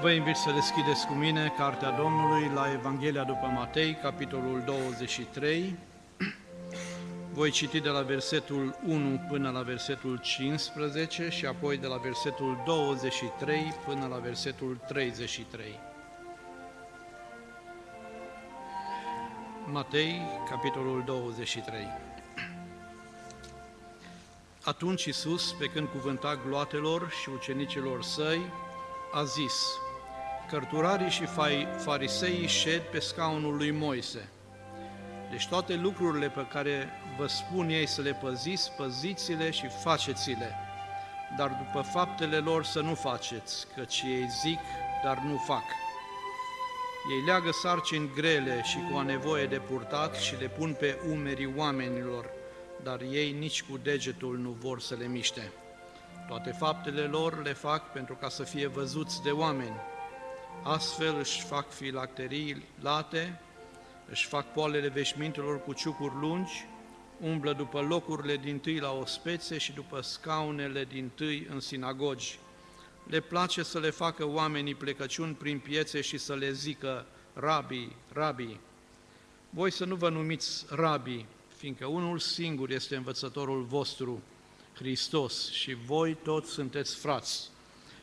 Vă invit să deschideți cu mine Cartea Domnului la Evanghelia după Matei, capitolul 23. Voi citi de la versetul 1 până la versetul 15 și apoi de la versetul 23 până la versetul 33. Matei, capitolul 23. Atunci Iisus, pe când cuvânta gloatelor și ucenicilor săi, a zis, Cărturarii și fariseii șed pe scaunul lui Moise. Deci toate lucrurile pe care vă spun ei să le păziți, păziți-le și faceți-le, dar după faptele lor să nu faceți, căci ei zic, dar nu fac. Ei leagă sarcini grele și cu a nevoie de purtat și le pun pe umerii oamenilor, dar ei nici cu degetul nu vor să le miște. Toate faptele lor le fac pentru ca să fie văzuți de oameni. Astfel își fac filacterii late, își fac poalele veșmintelor cu ciucuri lungi, umblă după locurile din tâi la ospețe și după scaunele din tâi în sinagogi. Le place să le facă oamenii plecăciuni prin piețe și să le zică, rabii, rabii. Voi să nu vă numiți rabii, fiindcă unul singur este învățătorul vostru, Hristos, și voi toți sunteți frați.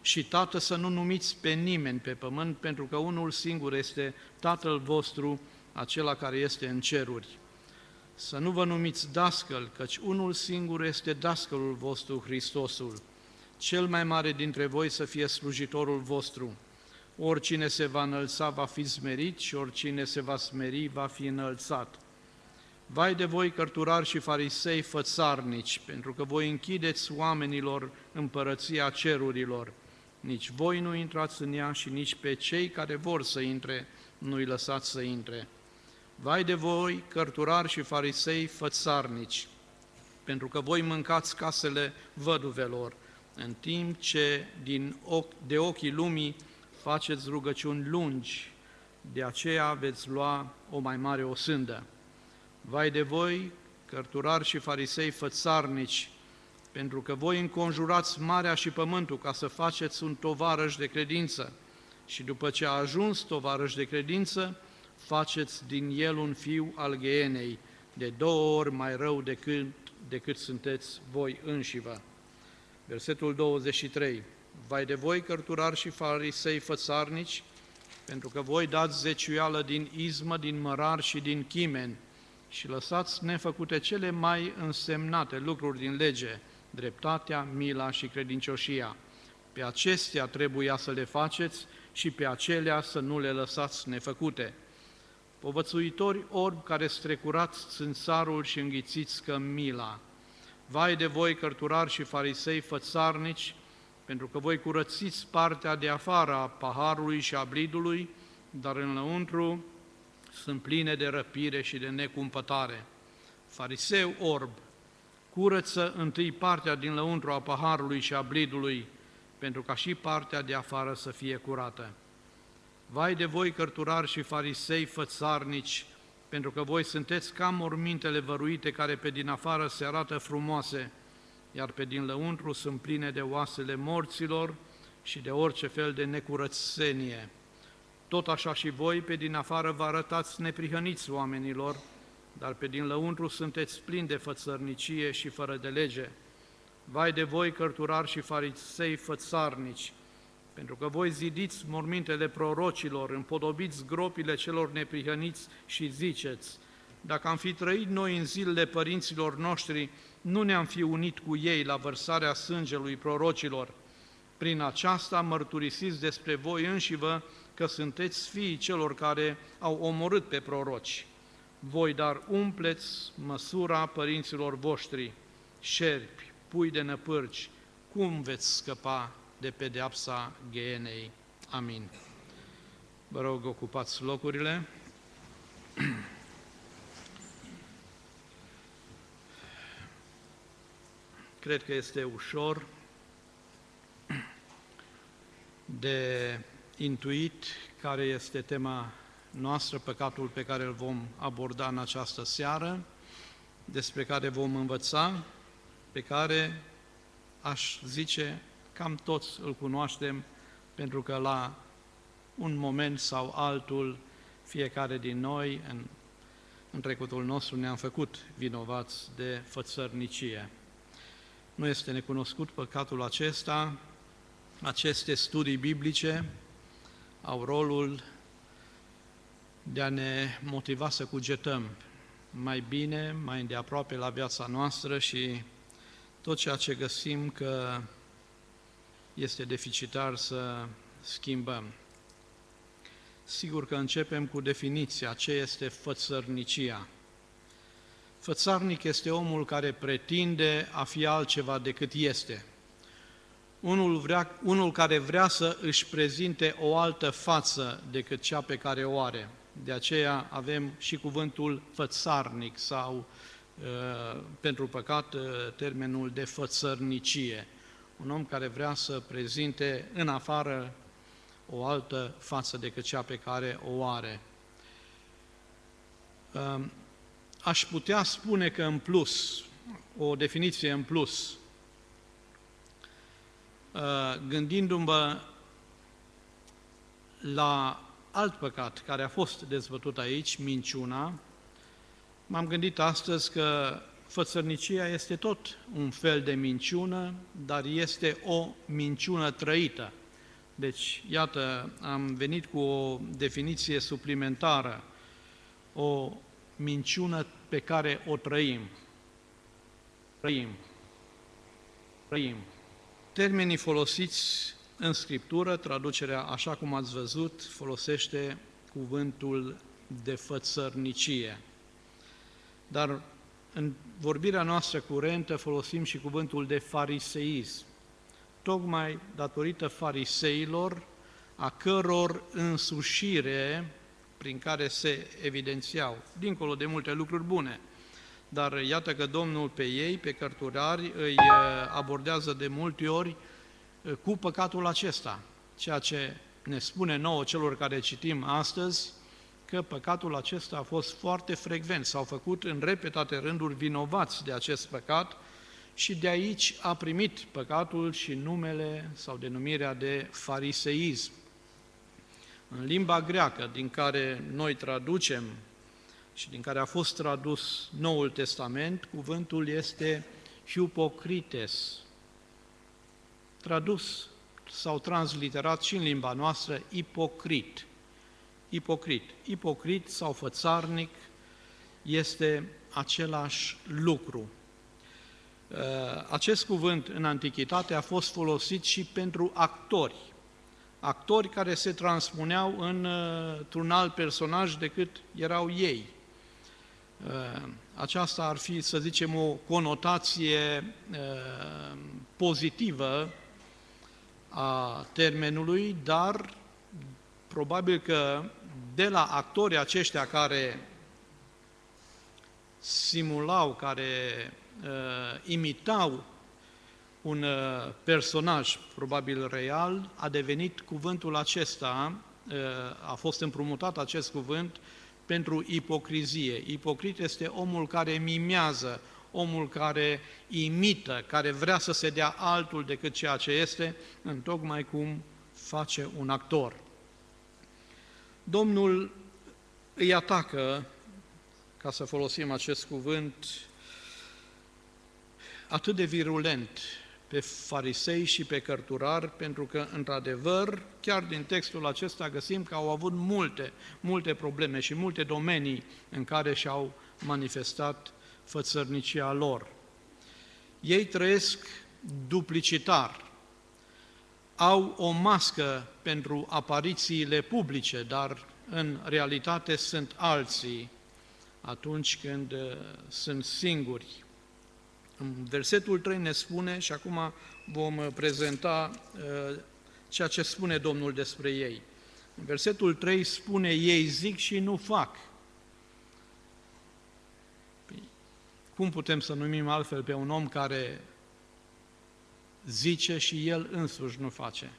Și Tată să nu numiți pe nimeni pe pământ, pentru că unul singur este Tatăl vostru, acela care este în ceruri. Să nu vă numiți dascăl, căci unul singur este dascălul vostru, Hristosul. Cel mai mare dintre voi să fie slujitorul vostru. Oricine se va înălța va fi smerit și oricine se va smeri va fi înălțat. Vai de voi, cărturari și farisei fățarnici, pentru că voi închideți oamenilor împărăția cerurilor. Nici voi nu intrați în ea și nici pe cei care vor să intre nu-i lăsați să intre. Vai de voi, cărturari și farisei fățarnici, pentru că voi mâncați casele văduvelor, în timp ce din ochi, de ochii lumii faceți rugăciuni lungi, de aceea veți lua o mai mare osândă. Vai de voi, cărturari și farisei fățarnici, pentru că voi înconjurați marea și pământul ca să faceți un tovarăș de credință și după ce a ajuns tovarăș de credință, faceți din el un fiu al ghenei, de două ori mai rău decât, decât sunteți voi înșivă. Versetul 23. Vai de voi, cărturari și farisei fățarnici, pentru că voi dați zeciuială din izmă, din mărar și din chimen, și lăsați nefăcute cele mai însemnate lucruri din lege, dreptatea, mila și credincioșia. Pe acestea trebuia să le faceți și pe acelea să nu le lăsați nefăcute. Povățuitori orbi care strecurați țânțarul și înghițiți mila. Vai de voi, cărturari și farisei fățarnici, pentru că voi curățiți partea de afară a paharului și a blidului, dar înăuntru sunt pline de răpire și de necumpătare. Fariseu orb, curăță întâi partea din lăuntru a paharului și a blidului, pentru ca și partea de afară să fie curată. Vai de voi, cărturari și farisei fățarnici, pentru că voi sunteți ca mormintele văruite care pe din afară se arată frumoase, iar pe din lăuntru sunt pline de oasele morților și de orice fel de necurățenie. Tot așa și voi pe din afară vă arătați neprihăniți oamenilor, dar pe din lăuntru sunteți plini de fățărnicie și fără de lege. Vai de voi, cărturari și farisei fățarnici, pentru că voi zidiți mormintele prorocilor, împodobiți gropile celor neprihăniți și ziceți, dacă am fi trăit noi în zilele părinților noștri, nu ne-am fi unit cu ei la vărsarea sângelui prorocilor. Prin aceasta mărturisiți despre voi înșivă că sunteți fiii celor care au omorât pe proroci. Voi dar umpleți măsura părinților voștri, șerpi, pui de năpârci, cum veți scăpa de pedeapsa ghenei? Amin. Vă rog, ocupați locurile. Cred că este ușor de intuit care este tema noastră, păcatul pe care îl vom aborda în această seară, despre care vom învăța, pe care aș zice cam toți îl cunoaștem, pentru că l-a un moment sau altul, fiecare din noi, în, în trecutul nostru, ne-am făcut vinovați de fățărnicie. Nu este necunoscut păcatul acesta, aceste studii biblice au rolul de a ne motiva să cugetăm mai bine, mai îndeaproape la viața noastră și tot ceea ce găsim că este deficitar să schimbăm. Sigur că începem cu definiția ce este fățărnicia. Fățarnic este omul care pretinde a fi altceva decât este. Unul, vrea, unul care vrea să își prezinte o altă față decât cea pe care o are. De aceea avem și cuvântul fățarnic sau, uh, pentru păcat, uh, termenul de fățărnicie. Un om care vrea să prezinte în afară o altă față decât cea pe care o are. Uh, aș putea spune că în plus, o definiție în plus, gândindu-mă la alt păcat care a fost dezbătut aici, minciuna, m-am gândit astăzi că fățărnicia este tot un fel de minciună, dar este o minciună trăită. Deci, iată, am venit cu o definiție suplimentară, o minciună pe care o trăim. Trăim. Trăim. Termenii folosiți în Scriptură, traducerea, așa cum ați văzut, folosește cuvântul de fățărnicie. Dar în vorbirea noastră curentă folosim și cuvântul de fariseism, tocmai datorită fariseilor, a căror însușire prin care se evidențiau, dincolo de multe lucruri bune. Dar iată că Domnul pe ei, pe cărturari, îi abordează de multe ori cu păcatul acesta, ceea ce ne spune nouă celor care citim astăzi că păcatul acesta a fost foarte frecvent, s-au făcut în repetate rânduri vinovați de acest păcat și de aici a primit păcatul și numele sau denumirea de fariseism. În limba greacă, din care noi traducem și din care a fost tradus Noul Testament, cuvântul este hypocrites, tradus sau transliterat și în limba noastră ipocrit. Ipocrit. Ipocrit sau fățarnic este același lucru. Uh, acest cuvânt în antichitate a fost folosit și pentru actori, actori care se transpuneau uh, într-un alt personaj decât erau ei. Uh, aceasta ar fi, să zicem, o conotație pozitivă a termenului, dar probabil că de la actorii aceștia care simulau, care uh, imitau un uh, personaj probabil real, a devenit cuvântul acesta, uh, a fost împrumutat acest cuvânt pentru ipocrizie. Ipocrit este omul care mimează, omul care imită, care vrea să se dea altul decât ceea ce este, în tocmai cum face un actor. Domnul îi atacă, ca să folosim acest cuvânt, atât de virulent pe farisei și pe cărturari, pentru că, într-adevăr, chiar din textul acesta găsim că au avut multe, multe probleme și multe domenii în care și-au manifestat fățărnicia lor. Ei trăiesc duplicitar, au o mască pentru aparițiile publice, dar în realitate sunt alții atunci când uh, sunt singuri. În versetul 3 ne spune, și acum vom uh, prezenta uh, ceea ce spune Domnul despre ei. În versetul 3 spune, ei zic și nu fac. Cum putem să numim altfel pe un om care zice și el însuși nu face?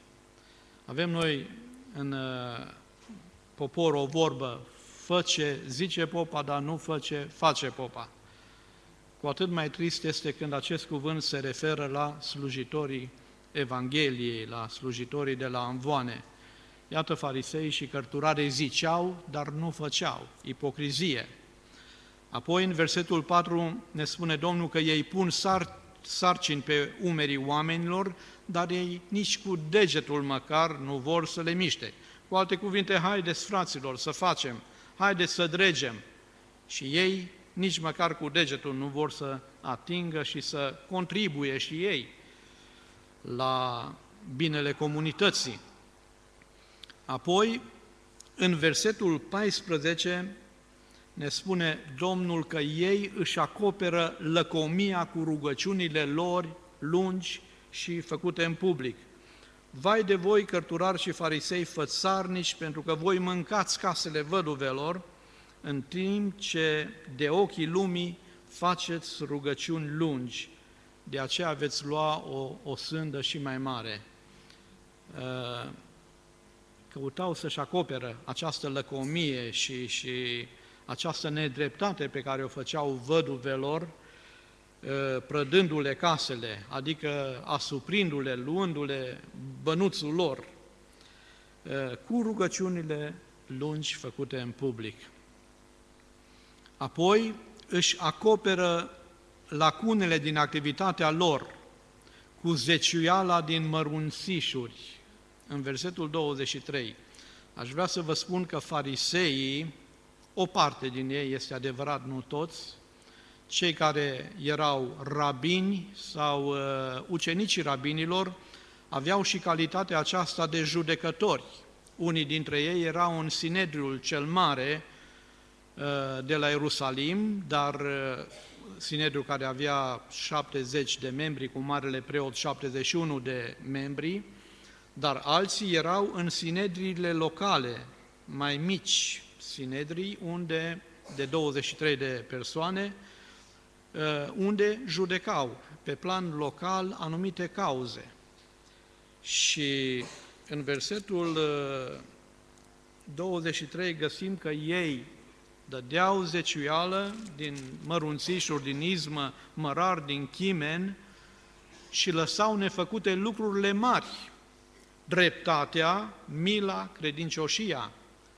Avem noi în uh, popor o vorbă, fă ce zice popa, dar nu fă ce face popa. Cu atât mai trist este când acest cuvânt se referă la slujitorii Evangheliei, la slujitorii de la Anvoane. Iată, farisei și cărturare ziceau, dar nu făceau. Ipocrizie. Apoi, în versetul 4, ne spune Domnul că ei pun sar, sarcini pe umerii oamenilor, dar ei nici cu degetul măcar nu vor să le miște. Cu alte cuvinte, haideți, fraților, să facem, haideți să dregem. Și ei nici măcar cu degetul nu vor să atingă și să contribuie și ei la binele comunității. Apoi, în versetul 14, ne spune Domnul că ei își acoperă lăcomia cu rugăciunile lor lungi și făcute în public. Vai de voi, cărturari și farisei fățarnici, pentru că voi mâncați casele văduvelor, în timp ce de ochii lumii faceți rugăciuni lungi. De aceea veți lua o, o sândă și mai mare. Uh, căutau să-și acoperă această lăcomie și, și această nedreptate pe care o făceau văduvelor, uh, prădându-le casele, adică asuprindu-le, luându-le bănuțul lor, uh, cu rugăciunile lungi făcute în public. Apoi își acoperă lacunele din activitatea lor cu zeciuiala din mărunțișuri. În versetul 23, aș vrea să vă spun că fariseii, o parte din ei, este adevărat, nu toți, cei care erau rabini sau uh, ucenicii rabinilor, aveau și calitatea aceasta de judecători. Unii dintre ei erau în Sinedriul cel Mare, de la Ierusalim, dar uh, Sinedriul care avea 70 de membri, cu marele preot 71 de membri, dar alții erau în sinedriile locale, mai mici sinedrii, unde de 23 de persoane, uh, unde judecau pe plan local anumite cauze. Și în versetul 23 uh, găsim că ei dădeau zeciuială din mărunțișuri, din izmă, mărar, din chimen și lăsau nefăcute lucrurile mari, dreptatea, mila, credincioșia,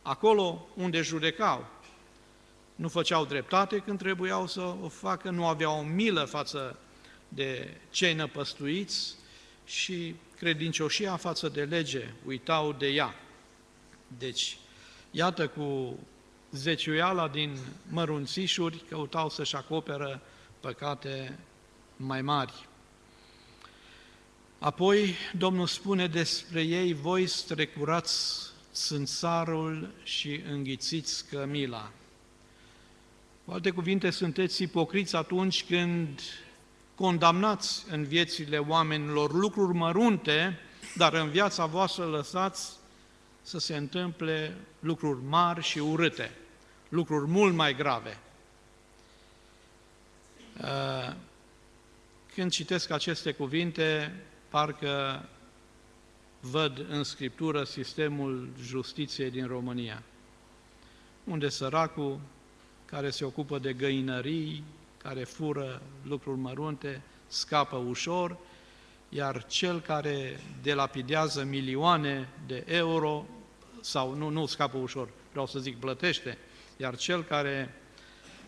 acolo unde judecau. Nu făceau dreptate când trebuiau să o facă, nu aveau milă față de cei năpăstuiți și credincioșia față de lege, uitau de ea. Deci, iată cu zeciuiala din mărunțișuri căutau să-și acoperă păcate mai mari. Apoi Domnul spune despre ei, voi strecurați sânsarul și înghițiți cămila. Cu alte cuvinte, sunteți ipocriți atunci când condamnați în viețile oamenilor lucruri mărunte, dar în viața voastră lăsați să se întâmple lucruri mari și urâte, lucruri mult mai grave. Uh, când citesc aceste cuvinte, parcă văd în Scriptură sistemul justiției din România, unde săracul care se ocupă de găinării, care fură lucruri mărunte, scapă ușor, iar cel care delapidează milioane de euro sau nu, nu scapă ușor, vreau să zic plătește, iar cel care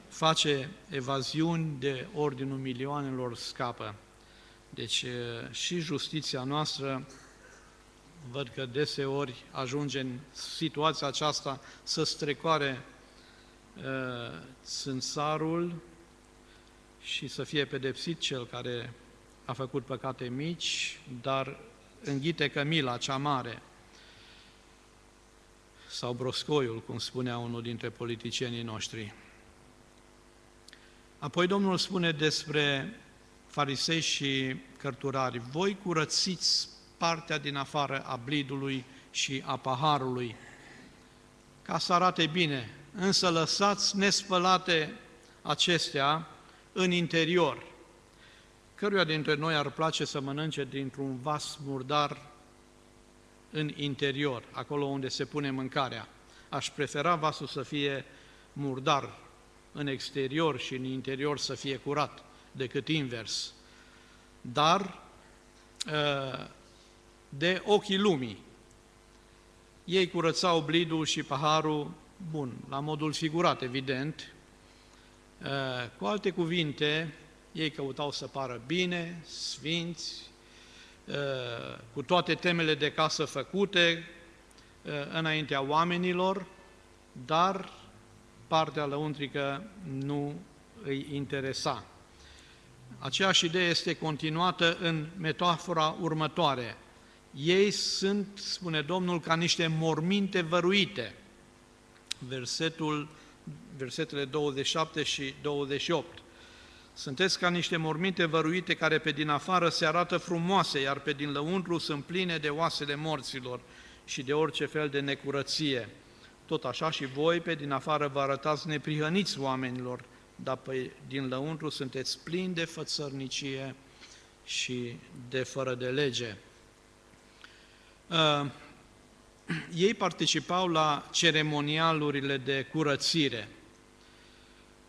face evaziuni de ordinul milioanelor scapă. Deci și justiția noastră văd că deseori ajunge în situația aceasta să strecoare uh, sânsarul și să fie pedepsit cel care a făcut păcate mici, dar înghite cămila cea mare sau broscoiul, cum spunea unul dintre politicienii noștri. Apoi Domnul spune despre farisei și cărturari, voi curățiți partea din afară a blidului și a paharului, ca să arate bine, însă lăsați nespălate acestea în interior. Căruia dintre noi ar place să mănânce dintr-un vas murdar în interior, acolo unde se pune mâncarea. Aș prefera vasul să fie murdar în exterior și în interior să fie curat, decât invers. Dar ă, de ochii lumii ei curățau blidul și paharul, bun, la modul figurat, evident. Uh, cu alte cuvinte, ei căutau să pară bine, sfinți, uh, cu toate temele de casă făcute uh, înaintea oamenilor, dar partea lăuntrică nu îi interesa. Aceeași idee este continuată în metafora următoare. Ei sunt, spune Domnul, ca niște morminte văruite. Versetul, versetele 27 și 28. Sunteți ca niște morminte văruite care pe din afară se arată frumoase, iar pe din lăuntru sunt pline de oasele morților și de orice fel de necurăție. Tot așa și voi pe din afară vă arătați neprihăniți oamenilor, dar pe din lăuntru sunteți plini de fățărnicie și de fără de lege. Uh, ei participau la ceremonialurile de curățire.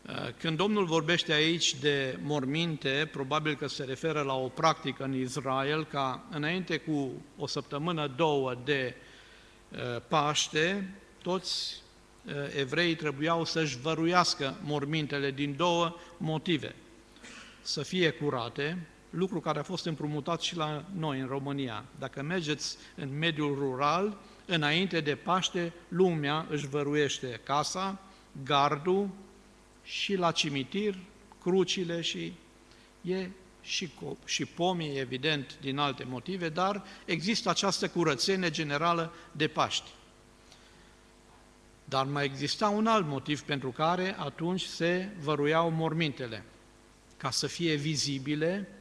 Uh, când Domnul vorbește aici de morminte, probabil că se referă la o practică în Israel, ca înainte cu o săptămână, două de uh, Paște, toți uh, evreii trebuiau să-și văruiască mormintele din două motive. Să fie curate, lucru care a fost împrumutat și la noi în România. Dacă mergeți în mediul rural, înainte de Paște, lumea își văruiește casa, gardul și la cimitir, crucile și e și, și pomii, evident, din alte motive, dar există această curățenie generală de Paști. Dar mai exista un alt motiv pentru care atunci se văruiau mormintele, ca să fie vizibile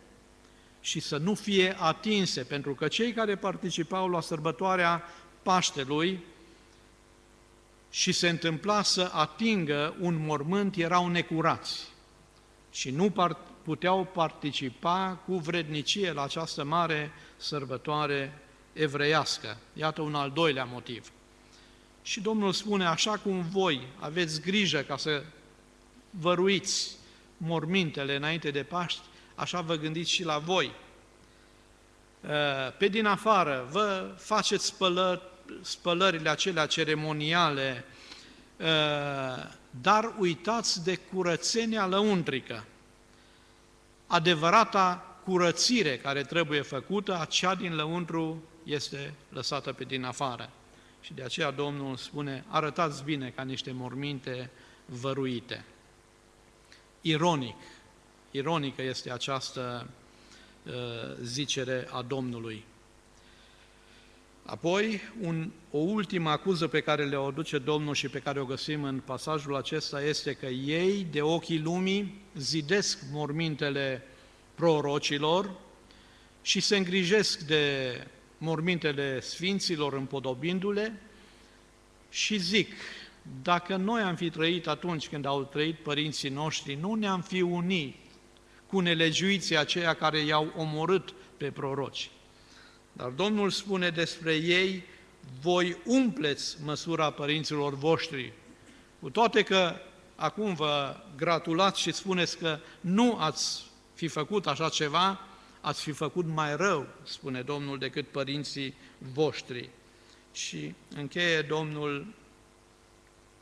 și să nu fie atinse, pentru că cei care participau la sărbătoarea Paștelui și se întâmpla să atingă un mormânt erau necurați și nu puteau participa cu vrednicie la această mare sărbătoare evreiască. Iată un al doilea motiv. Și Domnul spune, așa cum voi aveți grijă ca să văruiți mormintele înainte de Paști, așa vă gândiți și la voi. Pe din afară, vă faceți spălări, spălările acelea ceremoniale, dar uitați de curățenia lăuntrică. Adevărata curățire care trebuie făcută, acea din lăuntru este lăsată pe din afară. Și de aceea Domnul spune, arătați bine ca niște morminte văruite. Ironic, ironică este această uh, zicere a Domnului. Apoi, un, o ultimă acuză pe care le aduce Domnul și pe care o găsim în pasajul acesta este că ei, de ochii lumii, zidesc mormintele prorocilor și se îngrijesc de mormintele sfinților împodobindu-le și zic, dacă noi am fi trăit atunci când au trăit părinții noștri, nu ne-am fi unit cu nelegiuiții aceia care i-au omorât pe proroci. Dar Domnul spune despre ei, voi umpleți măsura părinților voștri, cu toate că acum vă gratulați și spuneți că nu ați fi făcut așa ceva, ați fi făcut mai rău, spune Domnul, decât părinții voștri. Și încheie Domnul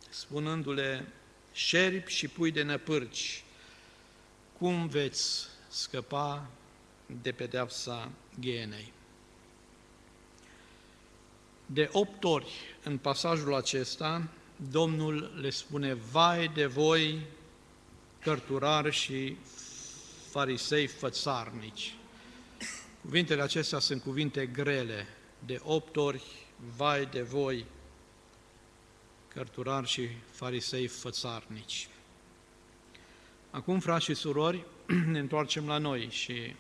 spunându-le, șerpi și pui de năpârci, cum veți scăpa de pedeapsa ghenei? De opt ori în pasajul acesta, Domnul le spune, vai de voi, cărturari și farisei fățarnici. Cuvintele acestea sunt cuvinte grele, de opt ori, vai de voi, cărturari și farisei fățarnici. Acum, frați și surori, ne întoarcem la noi și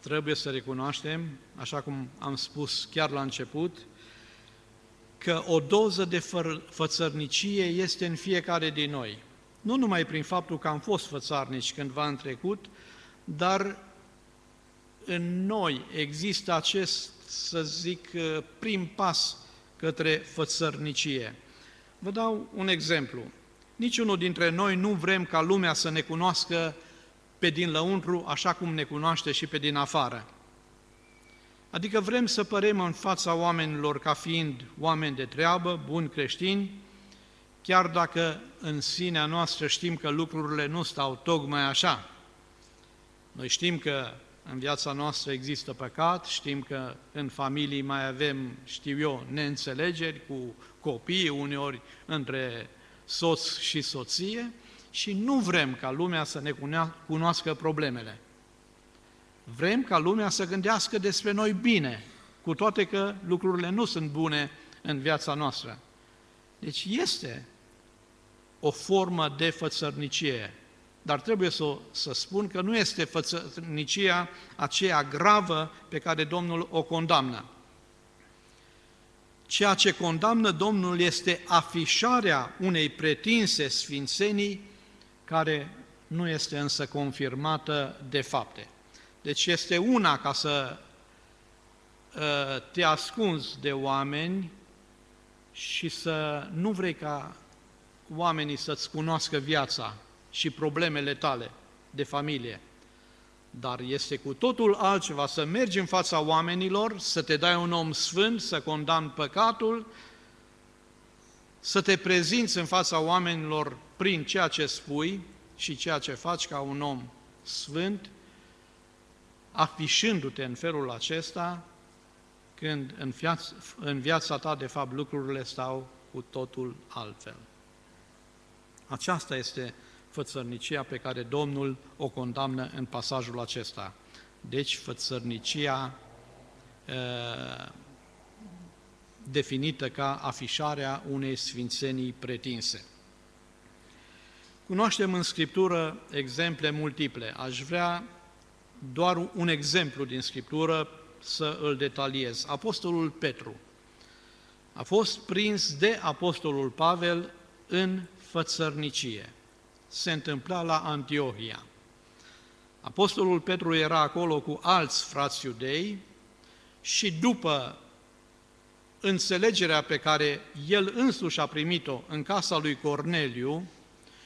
trebuie să recunoaștem, așa cum am spus chiar la început, că o doză de fă fățărnicie este în fiecare din noi. Nu numai prin faptul că am fost fățarnici cândva în trecut, dar în noi există acest, să zic, prim pas către fățărnicie. Vă dau un exemplu. Niciunul dintre noi nu vrem ca lumea să ne cunoască pe din lăuntru așa cum ne cunoaște și pe din afară. Adică vrem să părem în fața oamenilor ca fiind oameni de treabă, buni creștini, chiar dacă în sinea noastră știm că lucrurile nu stau tocmai așa. Noi știm că în viața noastră există păcat, știm că în familii mai avem, știu eu, neînțelegeri cu copii, uneori între soț și soție, și nu vrem ca lumea să ne cunoască problemele. Vrem ca lumea să gândească despre noi bine, cu toate că lucrurile nu sunt bune în viața noastră. Deci este o formă de fățărnicie, dar trebuie să, să spun că nu este fățărnicia aceea gravă pe care Domnul o condamnă. Ceea ce condamnă Domnul este afișarea unei pretinse sfințenii care nu este însă confirmată de fapte. Deci este una ca să ă, te ascunzi de oameni și să nu vrei ca oamenii să-ți cunoască viața și problemele tale de familie. Dar este cu totul altceva să mergi în fața oamenilor, să te dai un om sfânt, să condamni păcatul, să te prezinți în fața oamenilor prin ceea ce spui și ceea ce faci ca un om sfânt, afișându-te în felul acesta, când în viața, în viața ta, de fapt, lucrurile stau cu totul altfel. Aceasta este fățărnicia pe care Domnul o condamnă în pasajul acesta. Deci, fățărnicia uh, definită ca afișarea unei sfințenii pretinse. Cunoaștem în Scriptură exemple multiple. Aș vrea doar un exemplu din Scriptură să îl detaliez. Apostolul Petru a fost prins de Apostolul Pavel în fățărnicie. Se întâmpla la Antiohia. Apostolul Petru era acolo cu alți frați iudei și după înțelegerea pe care el însuși a primit-o în casa lui Corneliu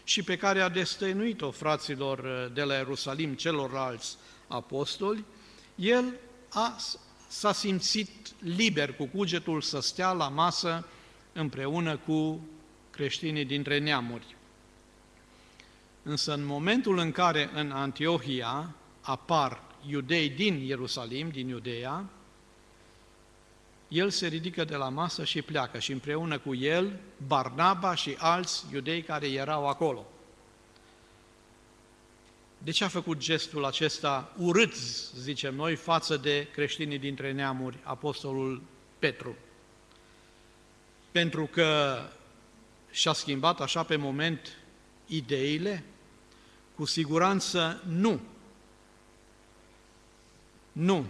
și pe care a destăinuit-o fraților de la Ierusalim celorlalți apostoli, el a, s-a simțit liber cu cugetul să stea la masă împreună cu creștinii dintre neamuri. Însă în momentul în care în Antiohia apar iudei din Ierusalim, din Iudeea, el se ridică de la masă și pleacă și împreună cu el Barnaba și alți iudei care erau acolo. De ce a făcut gestul acesta urât, zicem noi, față de creștinii dintre neamuri, apostolul Petru? Pentru că și-a schimbat așa pe moment ideile? Cu siguranță nu. Nu.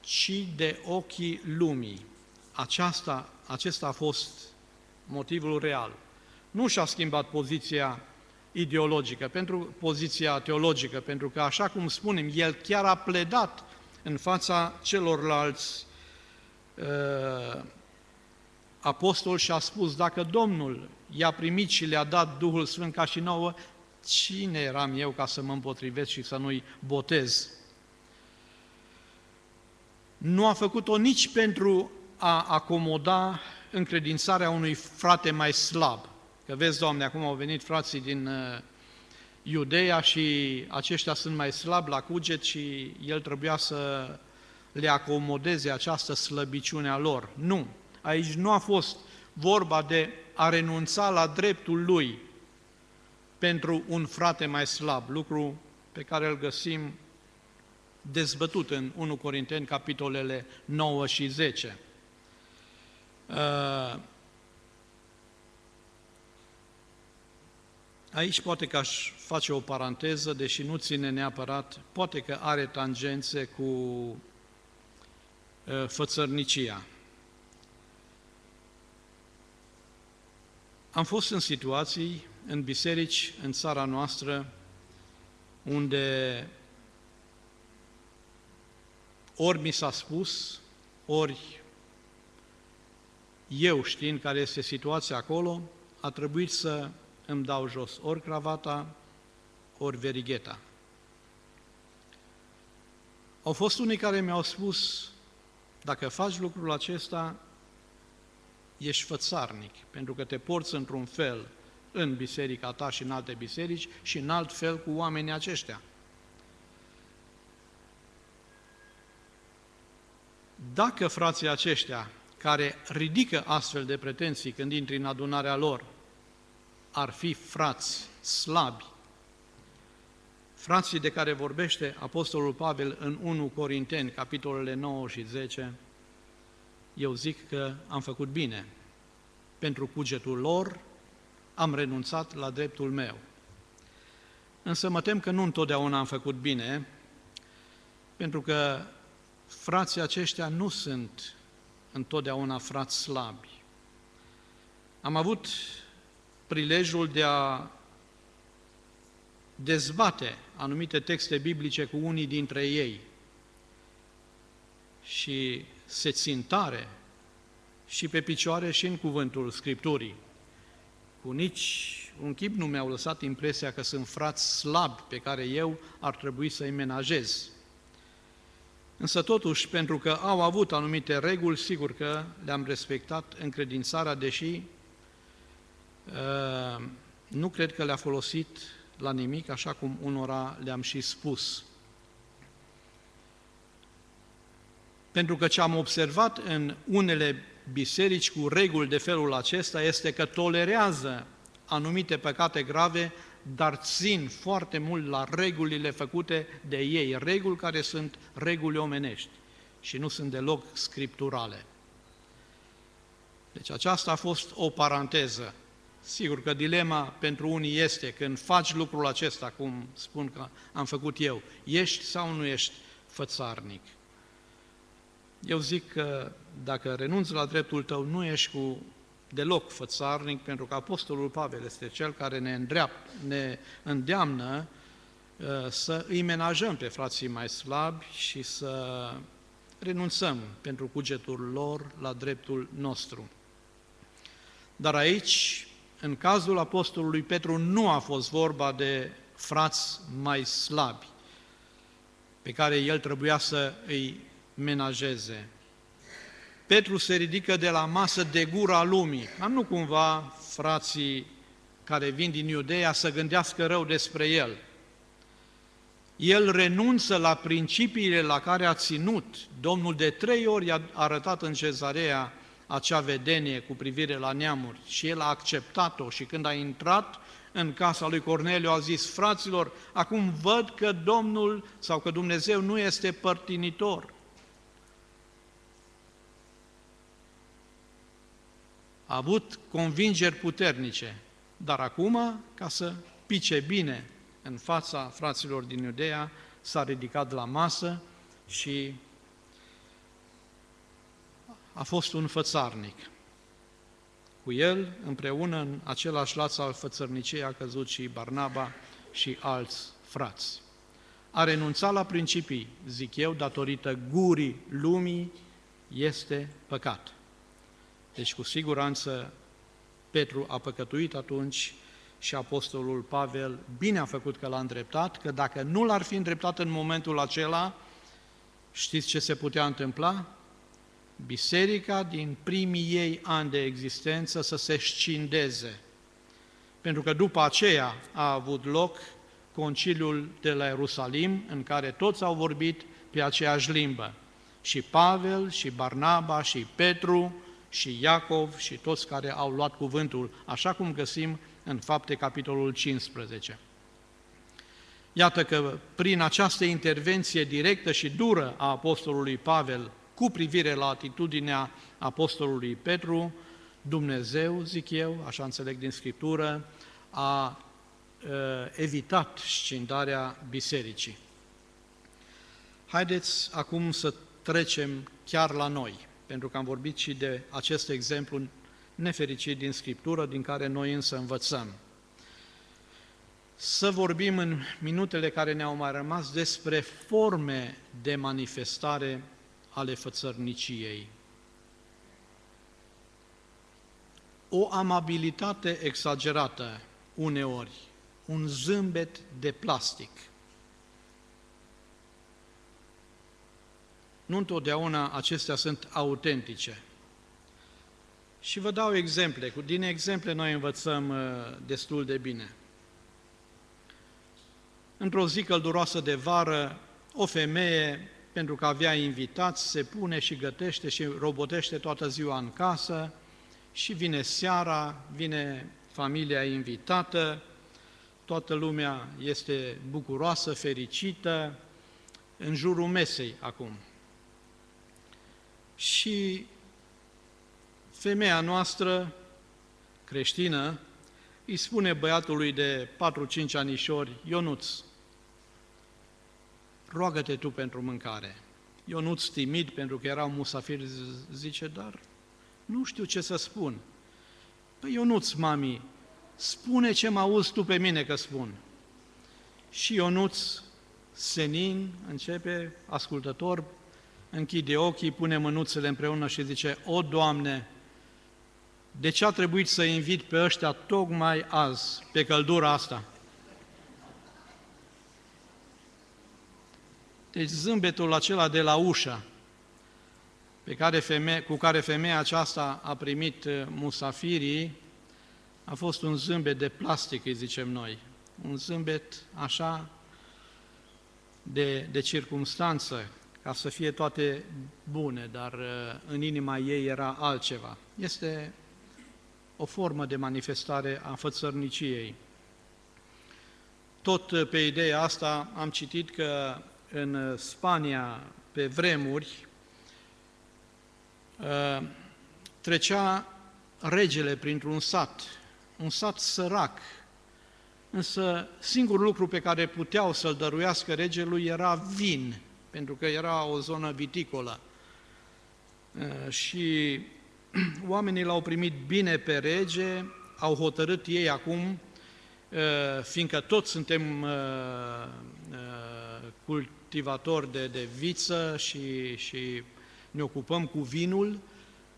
Ci de ochii lumii. Aceasta, acesta a fost motivul real. Nu și-a schimbat poziția ideologică, pentru poziția teologică, pentru că, așa cum spunem, el chiar a pledat în fața celorlalți uh, apostoli și a spus, dacă Domnul i-a primit și le-a dat Duhul Sfânt ca și nouă, cine eram eu ca să mă împotrivesc și să nu-i botez? Nu a făcut-o nici pentru a acomoda încredințarea unui frate mai slab, Că vezi, Doamne, acum au venit frații din uh, Iudeea și aceștia sunt mai slabi la cuget și el trebuia să le acomodeze această slăbiciune a lor. Nu, aici nu a fost vorba de a renunța la dreptul lui pentru un frate mai slab, lucru pe care îl găsim dezbătut în 1 Corinteni, capitolele 9 și 10. Aici poate că aș face o paranteză, deși nu ține neapărat, poate că are tangențe cu uh, fățărnicia. Am fost în situații, în biserici, în țara noastră, unde ori mi s-a spus, ori eu știind care este situația acolo, a trebuit să îmi dau jos ori cravata, ori verigheta. Au fost unii care mi-au spus, dacă faci lucrul acesta, ești fățarnic, pentru că te porți într-un fel în biserica ta și în alte biserici și în alt fel cu oamenii aceștia. Dacă frații aceștia, care ridică astfel de pretenții când intri în adunarea lor, ar fi frați slabi, frații de care vorbește Apostolul Pavel în 1 Corinteni, capitolele 9 și 10, eu zic că am făcut bine. Pentru cugetul lor am renunțat la dreptul meu. Însă mă tem că nu întotdeauna am făcut bine, pentru că frații aceștia nu sunt întotdeauna frați slabi. Am avut prilejul de a dezbate anumite texte biblice cu unii dintre ei și se țin tare și pe picioare și în cuvântul Scripturii. Cu nici un chip nu mi-au lăsat impresia că sunt frați slabi pe care eu ar trebui să-i menajez. Însă totuși, pentru că au avut anumite reguli, sigur că le-am respectat încredințarea, deși uh, nu cred că le-a folosit la nimic, așa cum unora le-am și spus. Pentru că ce am observat în unele biserici cu reguli de felul acesta este că tolerează anumite păcate grave, dar țin foarte mult la regulile făcute de ei, reguli care sunt reguli omenești și nu sunt deloc scripturale. Deci aceasta a fost o paranteză. Sigur că dilema pentru unii este când faci lucrul acesta, cum spun că am făcut eu, ești sau nu ești fățarnic. Eu zic că dacă renunți la dreptul tău, nu ești cu deloc fățarnic, pentru că Apostolul Pavel este cel care ne, îndreapt, ne îndeamnă uh, să îi menajăm pe frații mai slabi și să renunțăm pentru cugetul lor la dreptul nostru. Dar aici, în cazul Apostolului Petru, nu a fost vorba de frați mai slabi, pe care el trebuia să îi menajeze. Petru se ridică de la masă de gura lumii. Am nu cumva frații care vin din Iudeea să gândească rău despre el. El renunță la principiile la care a ținut. Domnul de trei ori a arătat în cezarea acea vedenie cu privire la neamuri și el a acceptat-o și când a intrat în casa lui Corneliu a zis, fraților, acum văd că Domnul sau că Dumnezeu nu este părtinitor. A avut convingeri puternice, dar acum, ca să pice bine în fața fraților din Iudea, s-a ridicat la masă și a fost un fățarnic. Cu el, împreună, în același laț al fățărniciei, a căzut și Barnaba și alți frați. A renunțat la principii, zic eu, datorită gurii lumii, este păcat. Deci, cu siguranță, Petru a păcătuit atunci și Apostolul Pavel bine a făcut că l-a îndreptat, că dacă nu l-ar fi îndreptat în momentul acela, știți ce se putea întâmpla? Biserica din primii ei ani de existență să se scindeze. Pentru că după aceea a avut loc conciliul de la Ierusalim, în care toți au vorbit pe aceeași limbă. Și Pavel, și Barnaba, și Petru, și Iacov și toți care au luat cuvântul, așa cum găsim în fapte capitolul 15. Iată că prin această intervenție directă și dură a apostolului Pavel cu privire la atitudinea apostolului Petru, Dumnezeu, zic eu, așa înțeleg din Scriptură, a evitat scindarea bisericii. Haideți acum să trecem chiar la noi pentru că am vorbit și de acest exemplu nefericit din Scriptură, din care noi însă învățăm. Să vorbim în minutele care ne-au mai rămas despre forme de manifestare ale fățărniciei. O amabilitate exagerată uneori, un zâmbet de plastic – nu întotdeauna acestea sunt autentice. Și vă dau exemple. Din exemple noi învățăm uh, destul de bine. Într-o zi călduroasă de vară, o femeie, pentru că avea invitați, se pune și gătește și robotește toată ziua în casă și vine seara, vine familia invitată, toată lumea este bucuroasă, fericită, în jurul mesei acum. Și femeia noastră creștină îi spune băiatului de 4-5 anișori, Ionuț, roagă-te tu pentru mâncare. Ionuț timid, pentru că era un musafir, zice, dar nu știu ce să spun. Păi Ionuț, mami, spune ce mă auzi tu pe mine că spun. Și Ionuț, senin, începe, ascultător, închide ochii, pune mânuțele împreună și zice, O, Doamne, de ce a trebuit să invit pe ăștia tocmai azi, pe căldura asta? Deci zâmbetul acela de la ușă, pe care femeie, cu care femeia aceasta a primit uh, musafirii, a fost un zâmbet de plastic, îi zicem noi. Un zâmbet așa de, de circumstanță, ca să fie toate bune, dar uh, în inima ei era altceva. Este o formă de manifestare a fățărniciei. Tot uh, pe ideea asta am citit că în Spania, pe vremuri, uh, trecea regele printr-un sat, un sat sărac, însă singurul lucru pe care puteau să-l dăruiască regelui era vin, pentru că era o zonă viticolă. Uh, și oamenii l-au primit bine pe rege, au hotărât ei acum, uh, fiindcă toți suntem cultivatori de, de viță și, și ne ocupăm cu vinul,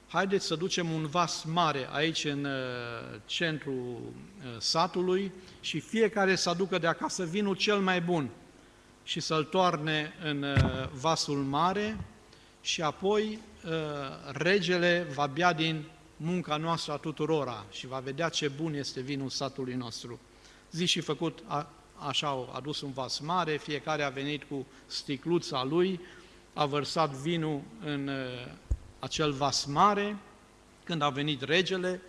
haideți să ducem un vas mare aici în uh, centrul uh, satului și fiecare să aducă de acasă vinul cel mai bun și să-l toarne în uh, vasul mare și apoi regele va bea din munca noastră a tuturora și va vedea ce bun este vinul satului nostru. Zi și făcut așa au adus un vas mare, fiecare a venit cu sticluța lui, a vărsat vinul în uh, acel vas mare, când a venit regele,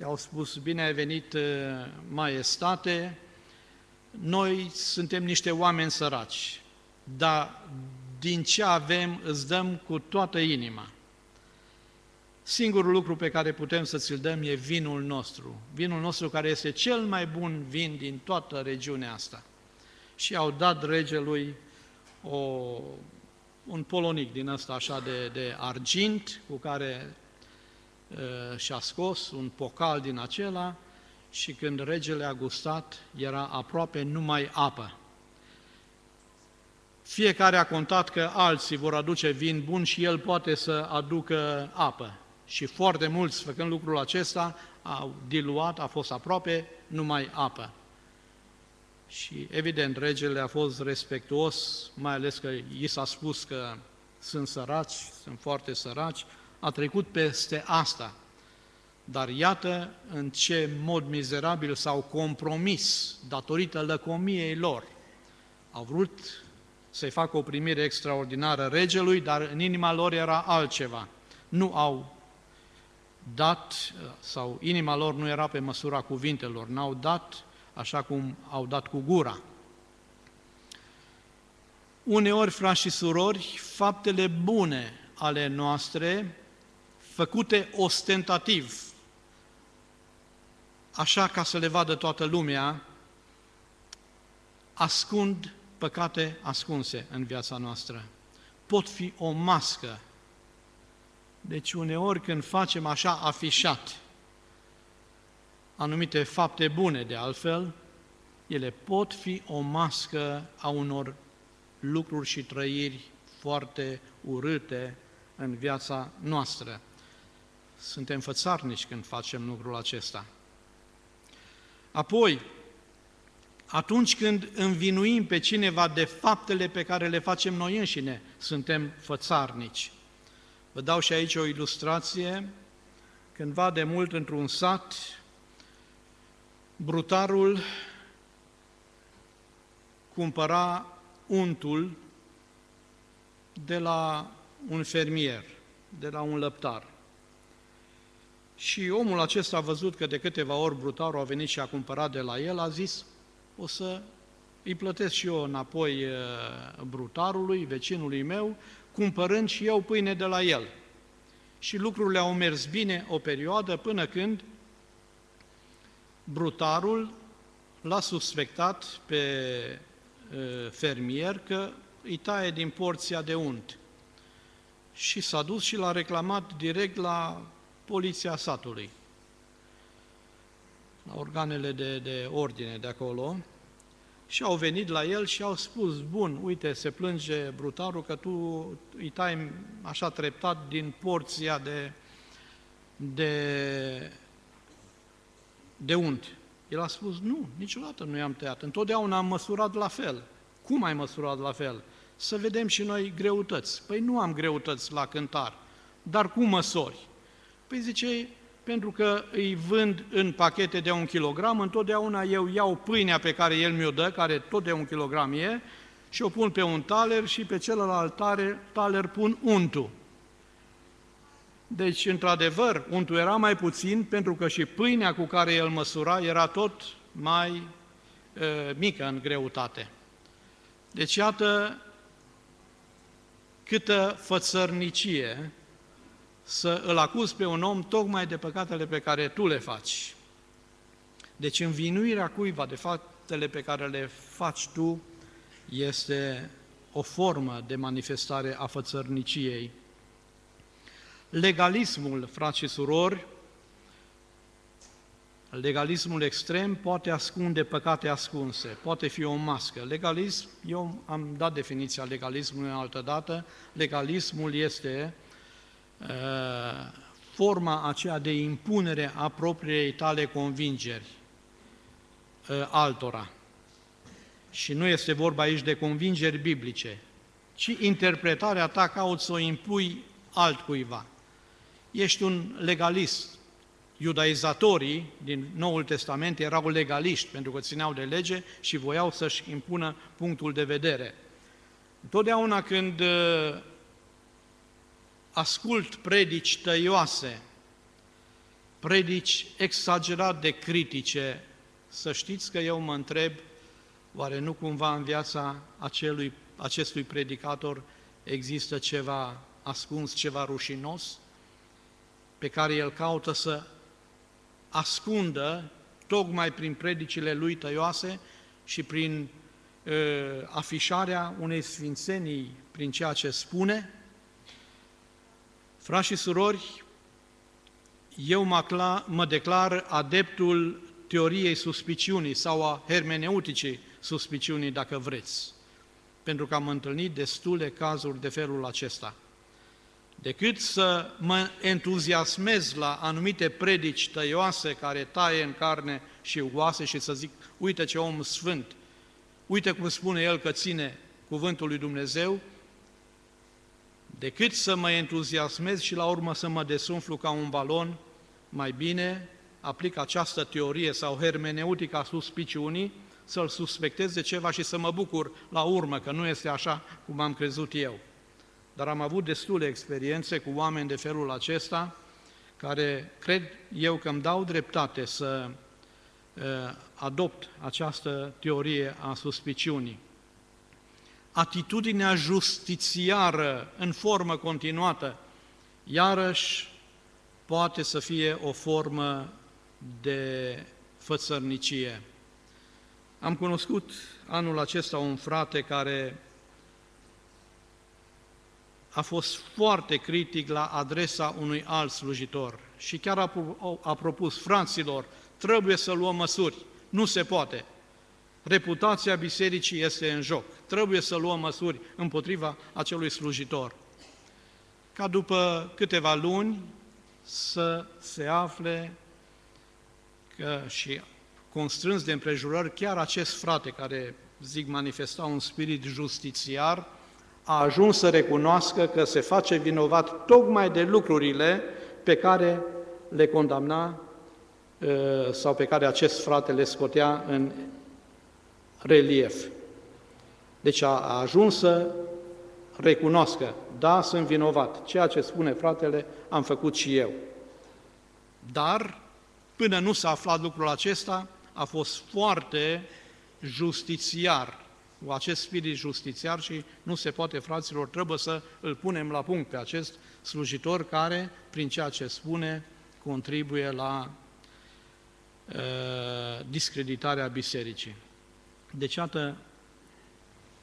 i-au spus, bine ai venit, uh, maestate, noi suntem niște oameni săraci, dar din ce avem îți dăm cu toată inima. Singurul lucru pe care putem să ți-l dăm e vinul nostru, vinul nostru care este cel mai bun vin din toată regiunea asta. Și au dat regelui o, un polonic din ăsta așa de, de argint, cu care uh, și-a scos un pocal din acela și când regele a gustat, era aproape numai apă. Fiecare a contat că alții vor aduce vin bun și el poate să aducă apă. Și foarte mulți, făcând lucrul acesta, au diluat, a fost aproape numai apă. Și evident, regele a fost respectuos, mai ales că i s-a spus că sunt săraci, sunt foarte săraci, a trecut peste asta. Dar iată în ce mod mizerabil s-au compromis datorită lăcomiei lor. Au vrut să-i facă o primire extraordinară regelui, dar în inima lor era altceva. Nu au dat, sau inima lor nu era pe măsura cuvintelor, n-au dat așa cum au dat cu gura. Uneori, frați și surori, faptele bune ale noastre, făcute ostentativ, așa ca să le vadă toată lumea, ascund păcate ascunse în viața noastră. Pot fi o mască deci uneori când facem așa afișat anumite fapte bune de altfel, ele pot fi o mască a unor lucruri și trăiri foarte urâte în viața noastră. Suntem fățarnici când facem lucrul acesta. Apoi, atunci când învinuim pe cineva de faptele pe care le facem noi înșine, suntem fățarnici. Vă dau și aici o ilustrație. Cândva de mult într-un sat, brutarul cumpăra untul de la un fermier, de la un lăptar. Și omul acesta a văzut că de câteva ori brutarul a venit și a cumpărat de la el, a zis, o să îi plătesc și eu înapoi uh, brutarului, vecinului meu, cumpărând și eu pâine de la el. Și lucrurile au mers bine o perioadă până când brutarul l-a suspectat pe uh, fermier că îi taie din porția de unt. Și s-a dus și l-a reclamat direct la poliția satului la organele de, de ordine de acolo și au venit la el și au spus, bun, uite, se plânge brutarul că tu îi tai așa treptat din porția de, de, de unt. El a spus, nu, niciodată nu i-am tăiat, întotdeauna am măsurat la fel. Cum ai măsurat la fel? Să vedem și noi greutăți. Păi nu am greutăți la cântar, dar cum măsori? Păi zice, pentru că îi vând în pachete de un kilogram, întotdeauna eu iau pâinea pe care el mi-o dă, care tot de un kilogram e, și o pun pe un taler și pe celălalt taler, taler pun untul. Deci, într-adevăr, untul era mai puțin pentru că și pâinea cu care el măsura era tot mai e, mică în greutate. Deci, iată câtă fățărnicie să îl acuzi pe un om tocmai de păcatele pe care tu le faci. Deci învinuirea cuiva de faptele pe care le faci tu este o formă de manifestare a fățărniciei. Legalismul, frați și surori, legalismul extrem poate ascunde păcate ascunse, poate fi o mască. Legalism, eu am dat definiția legalismului în altă dată, legalismul este Uh, forma aceea de impunere a propriei tale convingeri uh, altora. Și nu este vorba aici de convingeri biblice, ci interpretarea ta cauți să o impui altcuiva. Ești un legalist. Iudaizatorii din Noul Testament erau legaliști pentru că țineau de lege și voiau să-și impună punctul de vedere. Întotdeauna când uh, ascult predici tăioase, predici exagerat de critice, să știți că eu mă întreb, oare nu cumva în viața acelui, acestui predicator există ceva ascuns, ceva rușinos, pe care el caută să ascundă tocmai prin predicile lui tăioase și prin uh, afișarea unei sfințenii prin ceea ce spune, Frați și surori, eu mă declar adeptul teoriei suspiciunii sau a hermeneuticii suspiciunii, dacă vreți, pentru că am întâlnit destule cazuri de felul acesta. Decât să mă entuziasmez la anumite predici tăioase care taie în carne și oase și să zic, uite ce om sfânt, uite cum spune el că ține cuvântul lui Dumnezeu, decât să mă entuziasmez și la urmă să mă desumflu ca un balon, mai bine aplic această teorie sau hermeneutica suspiciunii, să-l suspectez de ceva și să mă bucur la urmă că nu este așa cum am crezut eu. Dar am avut destule experiențe cu oameni de felul acesta, care cred eu că îmi dau dreptate să uh, adopt această teorie a suspiciunii atitudinea justițiară în formă continuată, iarăși poate să fie o formă de fățărnicie. Am cunoscut anul acesta un frate care a fost foarte critic la adresa unui alt slujitor și chiar a, a propus, fraților, trebuie să luăm măsuri, nu se poate reputația bisericii este în joc. Trebuie să luăm măsuri împotriva acelui slujitor. Ca după câteva luni să se afle că și constrâns de împrejurări, chiar acest frate care, zic, manifesta un spirit justițiar, a ajuns să recunoască că se face vinovat tocmai de lucrurile pe care le condamna ă, sau pe care acest frate le scotea în relief. Deci a ajuns să recunoască, da, sunt vinovat, ceea ce spune fratele am făcut și eu. Dar, până nu s-a aflat lucrul acesta, a fost foarte justițiar, cu acest spirit justițiar și nu se poate, fraților, trebuie să îl punem la punct pe acest slujitor care, prin ceea ce spune, contribuie la uh, discreditarea bisericii. Deci, iată,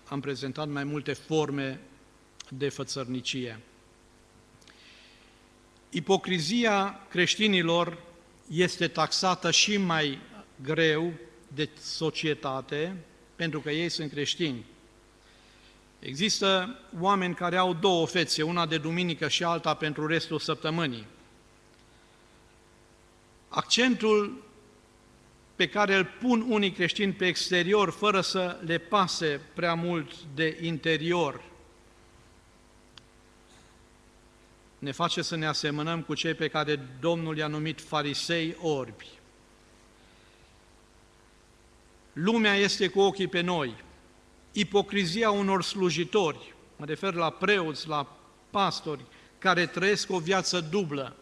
am prezentat mai multe forme de fățărnicie. Ipocrizia creștinilor este taxată și mai greu de societate, pentru că ei sunt creștini. Există oameni care au două fețe, una de duminică și alta pentru restul săptămânii. Accentul pe care îl pun unii creștini pe exterior, fără să le pase prea mult de interior, ne face să ne asemănăm cu cei pe care Domnul i-a numit farisei orbi. Lumea este cu ochii pe noi. Ipocrizia unor slujitori, mă refer la preoți, la pastori, care trăiesc o viață dublă,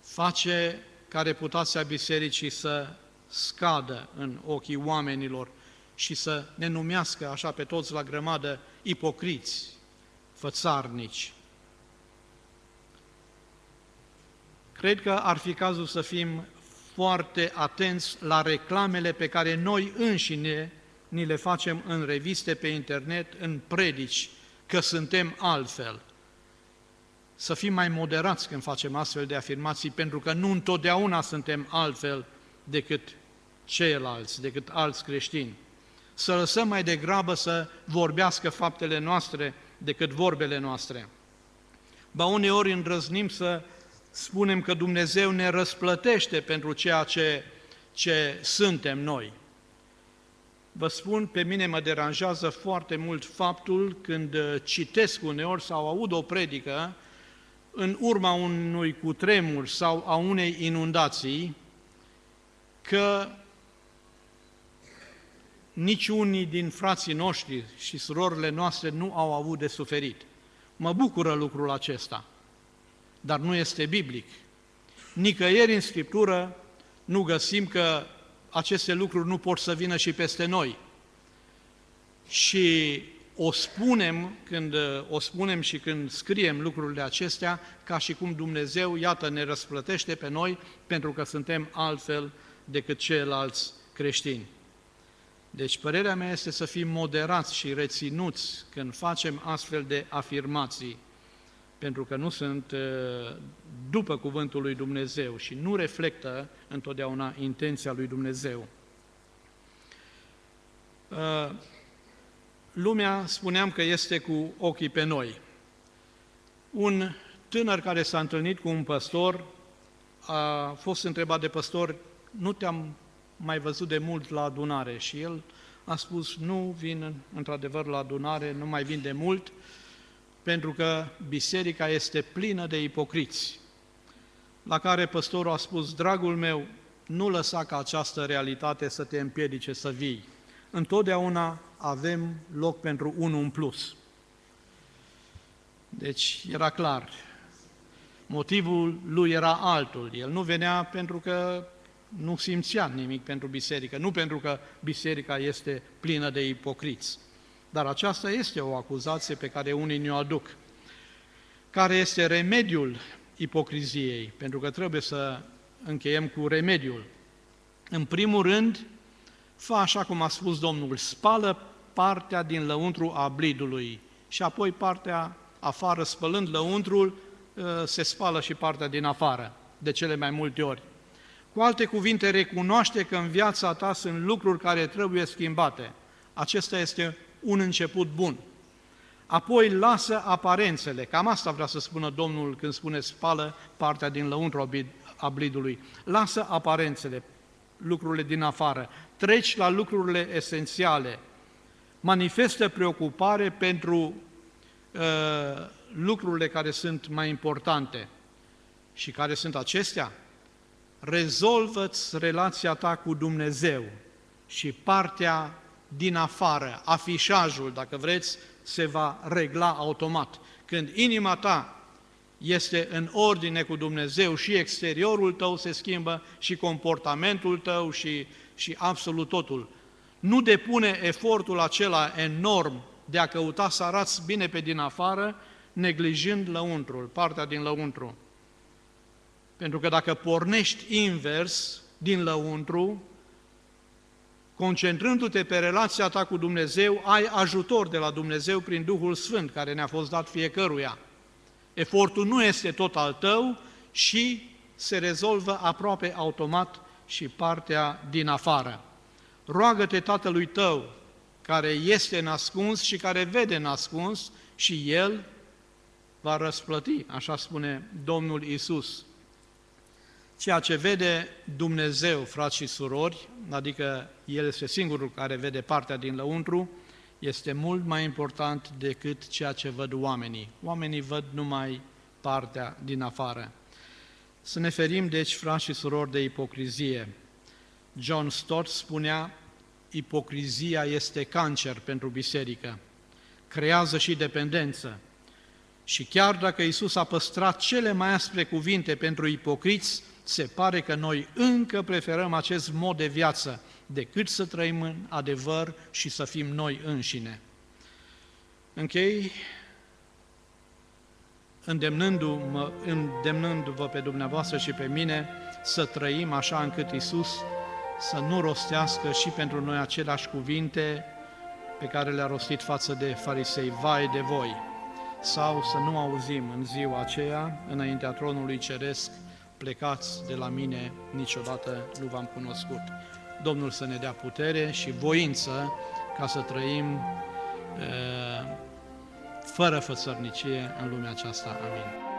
face ca reputația bisericii să scadă în ochii oamenilor și să ne numească așa pe toți la grămadă ipocriți, fățarnici. Cred că ar fi cazul să fim foarte atenți la reclamele pe care noi înșine ni le facem în reviste, pe internet, în predici, că suntem altfel. Să fim mai moderați când facem astfel de afirmații, pentru că nu întotdeauna suntem altfel decât ceilalți, decât alți creștini. Să lăsăm mai degrabă să vorbească faptele noastre decât vorbele noastre. Ba uneori îndrăznim să spunem că Dumnezeu ne răsplătește pentru ceea ce, ce suntem noi. Vă spun, pe mine mă deranjează foarte mult faptul când uh, citesc uneori sau aud o predică în urma unui cutremur sau a unei inundații, că nici unii din frații noștri și surorile noastre nu au avut de suferit. Mă bucură lucrul acesta dar nu este biblic. Nicăieri în Scriptură nu găsim că aceste lucruri nu pot să vină și peste noi. Și o spunem, când, o spunem și când scriem lucrurile acestea, ca și cum Dumnezeu, iată, ne răsplătește pe noi pentru că suntem altfel decât ceilalți creștini. Deci părerea mea este să fim moderați și reținuți când facem astfel de afirmații pentru că nu sunt uh, după cuvântul lui Dumnezeu și nu reflectă întotdeauna intenția lui Dumnezeu. Uh, lumea, spuneam că este cu ochii pe noi. Un tânăr care s-a întâlnit cu un păstor a fost întrebat de păstor, nu te-am mai văzut de mult la adunare? Și el a spus, nu vin într-adevăr la adunare, nu mai vin de mult, pentru că biserica este plină de ipocriți. La care păstorul a spus, dragul meu, nu lăsa ca această realitate să te împiedice să vii. Întotdeauna avem loc pentru unul în plus. Deci era clar, motivul lui era altul. El nu venea pentru că nu simțea nimic pentru biserică, nu pentru că biserica este plină de ipocriți. Dar aceasta este o acuzație pe care unii ne-o aduc. Care este remediul ipocriziei? Pentru că trebuie să încheiem cu remediul. În primul rând, fă așa cum a spus Domnul, spală partea din lăuntru a blidului și apoi partea afară, spălând lăuntrul, ă, se spală și partea din afară, de cele mai multe ori. Cu alte cuvinte, recunoaște că în viața ta sunt lucruri care trebuie schimbate. Acesta este un început bun. Apoi lasă aparențele, cam asta vrea să spună Domnul când spune spală partea din lăuntru a blidului. Lasă aparențele, lucrurile din afară, treci la lucrurile esențiale, manifestă preocupare pentru uh, lucrurile care sunt mai importante. Și care sunt acestea? Rezolvă-ți relația ta cu Dumnezeu și partea din afară, afișajul, dacă vreți, se va regla automat. Când inima ta este în ordine cu Dumnezeu și exteriorul tău se schimbă și comportamentul tău și, și absolut totul. Nu depune efortul acela enorm de a căuta să arăți bine pe din afară, neglijând lăuntrul, partea din lăuntru. Pentru că dacă pornești invers din lăuntru, concentrându-te pe relația ta cu Dumnezeu, ai ajutor de la Dumnezeu prin Duhul Sfânt care ne-a fost dat fiecăruia. Efortul nu este tot al tău și se rezolvă aproape automat și partea din afară. Roagă-te Tatălui tău, care este nascuns și care vede nascuns, și El va răsplăti, așa spune Domnul Isus. Ceea ce vede Dumnezeu, frați și surori, adică El este singurul care vede partea din lăuntru, este mult mai important decât ceea ce văd oamenii. Oamenii văd numai partea din afară. Să ne ferim, deci, frați și surori, de ipocrizie. John Stott spunea, ipocrizia este cancer pentru biserică, creează și dependență. Și chiar dacă Isus a păstrat cele mai aspre cuvinte pentru ipocriți, se pare că noi încă preferăm acest mod de viață decât să trăim în adevăr și să fim noi înșine. Închei îndemnându-mă, îndemnându-vă pe dumneavoastră și pe mine să trăim așa încât Isus să nu rostească și pentru noi aceleași cuvinte pe care le-a rostit față de farisei, vai de voi, sau să nu auzim în ziua aceea, înaintea tronului ceresc, plecați de la mine, niciodată nu v-am cunoscut. Domnul să ne dea putere și voință ca să trăim uh, fără fățărnicie în lumea aceasta. Amin.